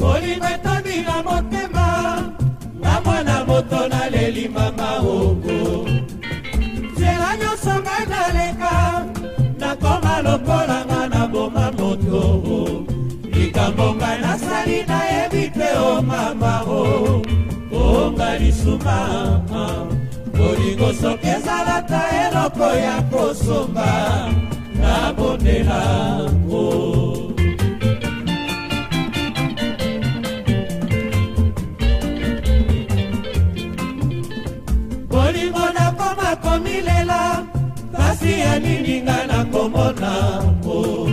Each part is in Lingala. kolinga etondi na motema nga mwana moto naleli mama oko nzela nyonso ngai naleka nakoma lokola nga na boma moto likambo ngai nasali nayebi te o mama o onga lisuma bolingo soki ezalaka eloko ya kosomba nabonelango bolingo nakoma komilela pasi ya nini nga nakomonango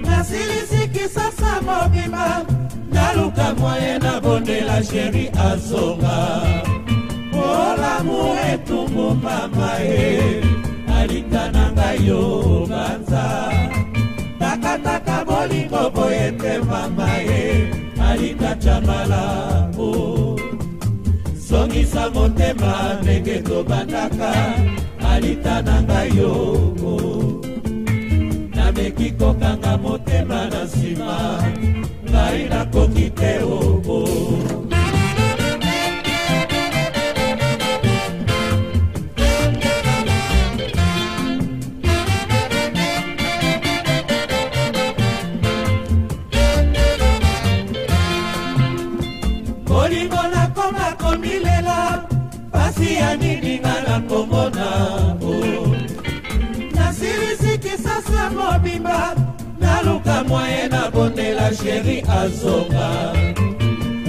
nasilisi kisasa mobima naluka mwaye nabondela sheri azonga olamu etumbu mama ye alinga na ngai yo banza takataka bolingo boye te mama ye alinga camalamu songisa motema ndenge tobandaka alita na ngai yo nameki kokanga motema nakomilela pasi ya mininga nakomona o nasilisitisa se mobimba naluka mwaye nabondela sheri azonga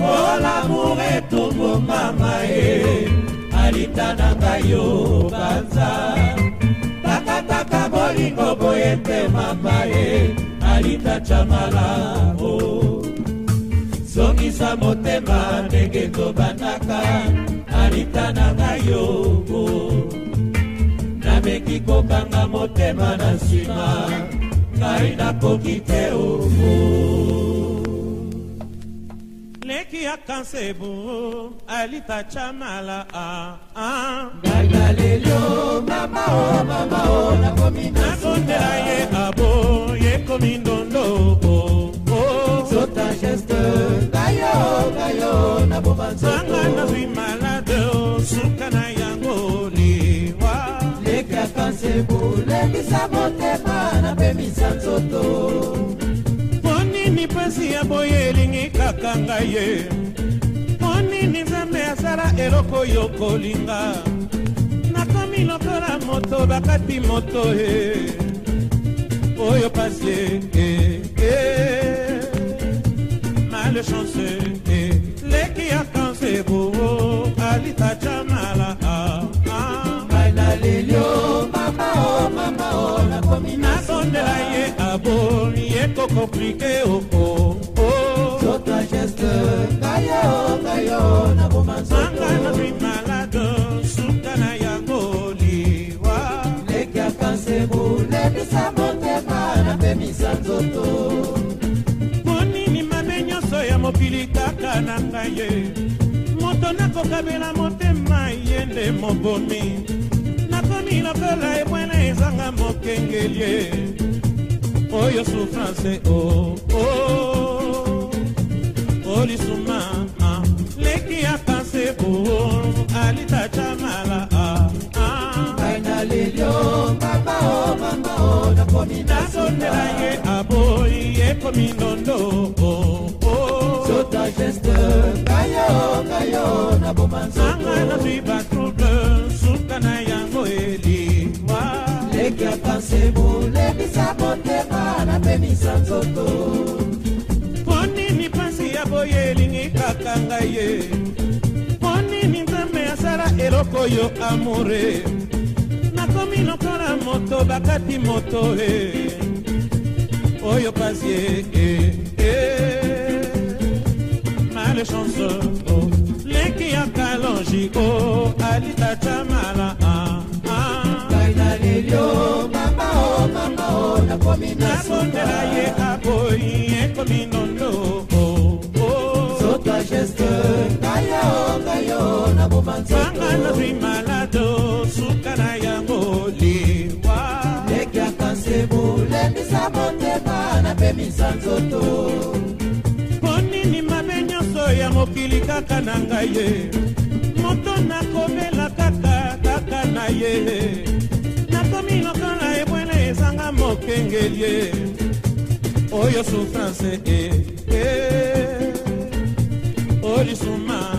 olamour etongo mama ye alinda na ngai yo banza bakataka bolingo boye te mama ye alinda camala o oh. pesa motema ndenge tobandaka alita na ngai yoko nameki kokanga motema na nsima ngai nakoki te oko leki ya kansebo e alita chamala a a gaga lelio mama o mama o nakomi nakondela ye abo yekomindo te kolebisa motema napemisa nzoto mponini mpasi ya boye elingi kaka ngai ye mponini nzambe asala eloko oyo kolinga nakomi lokola moto bakati moto e oyo pasi e eh, eh. malechance e eh, leki ya kanse boa oh. compliqué oh oh oh Tota geste kayo kayo na bomanzo Manga na bi malade suka na yango liwa Leka kanse bule bisa motema na pe misanzoto Ponini mabe nyonso ya mokili kaka na ngai ye Moto nakokabela motema ye nde mobomi Nakomi lokola ebwana ezanga mokengelie oyo su france o oh, oh. olisuma ah. leki apanse oorun oh. alitajamala ainalelio ah, ah. mama o mama o nakomi nasondela ye aboyi ekomi nondo sota geste kayo kayo nabomansanga nazwi batrouble suka na yango eliwa leki apanse bole koyebisa nzoto mpo nini mpasi ya boye elingi kaka ngai ye mpo nini nzambe asala eloko oyo amore nakomi lokola moto bakati moto e oyo pasi e eh, eh. malechance oh. leki ya kalongi o oh. alitata mala ah. lelo mama o mama o nakomi nasondela ye aboyi ekomi nondo oh, oh. soto a geste ngaya o ngaya o naboma nzotobanga nazwi malado suka na yango liwa ndeke akansebu lemisa motema napemisa nzoto ponini mabe nyonso ya mokili kaka na ngai ye moto nakomela kaka kaka na ye ezanga mokengeli ye oyo souffrance e eh, eh. olisuma oh,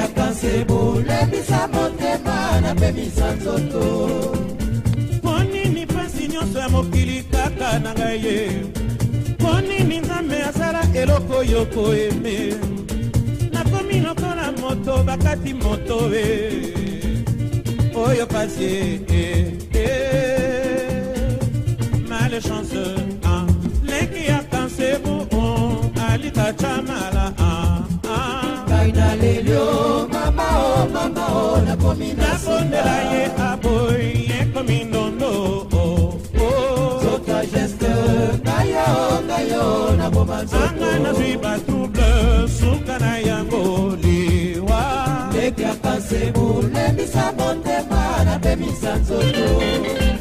yaka nsebo lebisa motema napemisa nzoto mpo nini mpasi nyonso ya mokili kaka na ngai ye mpo nini nzambe asala eloko oyo koyeme nakomi lokola moto bakati moto e oyo pasi e eh, eh. malechance mama o oh, nakomi nasondela ye aboyi ekomi ndondo zoka oh, oh. geste ngaya o ngaya o naboma nzanga nazwi batrouble suka na yango liwa lekiaka nsebu lembisa motema nabemisa nzoto